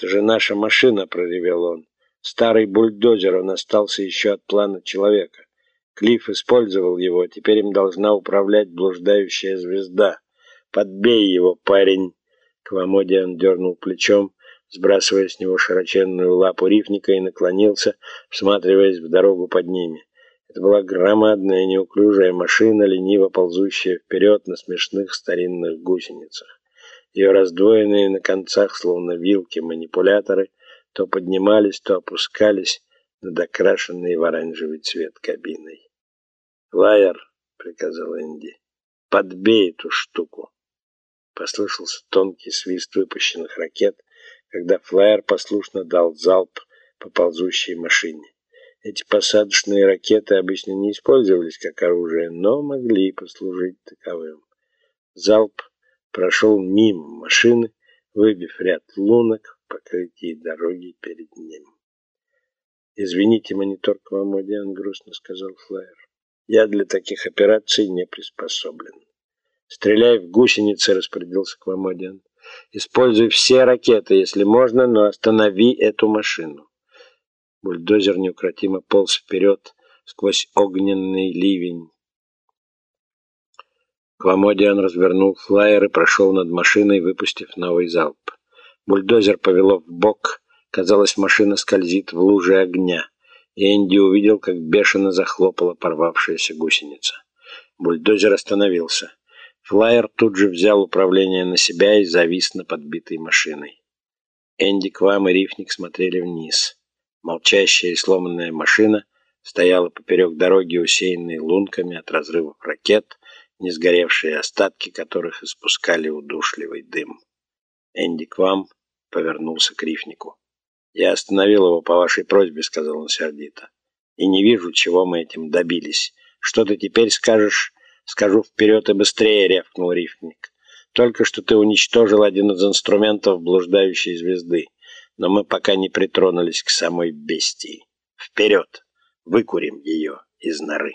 «Это же наша машина!» — проревел он. «Старый бульдозер, он остался еще от плана человека. Клифф использовал его, теперь им должна управлять блуждающая звезда. Подбей его, парень!» Квамодиан дернул плечом, сбрасывая с него широченную лапу рифника и наклонился, всматриваясь в дорогу под ними. Это была громадная неуклюжая машина, лениво ползущая вперед на смешных старинных гусеницах. Ее раздвоенные на концах, словно вилки, манипуляторы то поднимались, то опускались над окрашенной в оранжевый цвет кабиной. «Лайер», — приказал Энди, — «подбей эту штуку». Послышался тонкий свист выпущенных ракет, когда флайер послушно дал залп по ползущей машине. Эти посадочные ракеты обычно не использовались как оружие, но могли послужить таковым. Залп прошел мимо машины, выбив ряд лунок в покрытии дороги перед ним. «Извините, монитор Квамодиан», — грустно сказал Флайер. «Я для таких операций не приспособлен». «Стреляй в гусеницы», — распорядился Квамодиан. «Используй все ракеты, если можно, но останови эту машину». Бульдозер неукротимо полз вперед сквозь огненный ливень. Квамодиан развернул флайер и прошел над машиной, выпустив новый залп. Бульдозер повело в бок. Казалось, машина скользит в луже огня. Энди увидел, как бешено захлопала порвавшаяся гусеница. Бульдозер остановился. Флайер тут же взял управление на себя и завис на подбитой машиной. Энди, Квам и Рифник смотрели вниз. Молчащая и сломанная машина стояла поперек дороги, усеянной лунками от разрывов ракет, не сгоревшие остатки которых испускали удушливый дым. Энди Квам повернулся к рифнику. «Я остановил его по вашей просьбе», — сказал он сердито. «И не вижу, чего мы этим добились. Что ты теперь скажешь?» «Скажу вперед и быстрее», — рявкнул рифник. «Только что ты уничтожил один из инструментов блуждающей звезды, но мы пока не притронулись к самой бестии. Вперед! Выкурим ее из норы».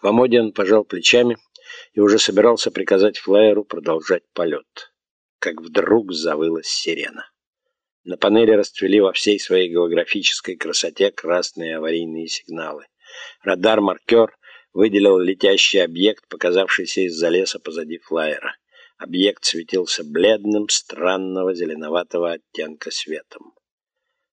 Квамодиан пожал плечами и уже собирался приказать флайеру продолжать полет. Как вдруг завыла сирена. На панели расцвели во всей своей голографической красоте красные аварийные сигналы. Радар-маркер выделил летящий объект, показавшийся из-за леса позади флайера. Объект светился бледным, странного зеленоватого оттенка светом.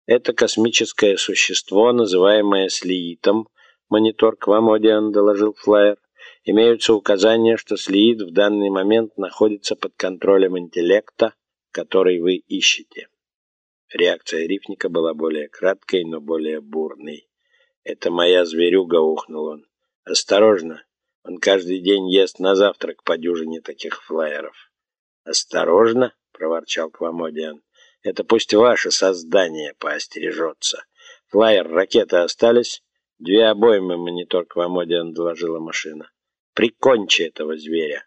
Это космическое существо, называемое слиитом, монитор Квамодиан доложил флайер, имеются указания, что Слиит в данный момент находится под контролем интеллекта, который вы ищете. Реакция Рифника была более краткой, но более бурной. «Это моя зверюга», — ухнул он. «Осторожно, он каждый день ест на завтрак по дюжине таких флайеров». «Осторожно», — проворчал Квамодиан. «Это пусть ваше создание поостережется. Флайер, ракеты остались?» Две обоймы монитор Квамодиан доложила машина. Прикончи этого зверя.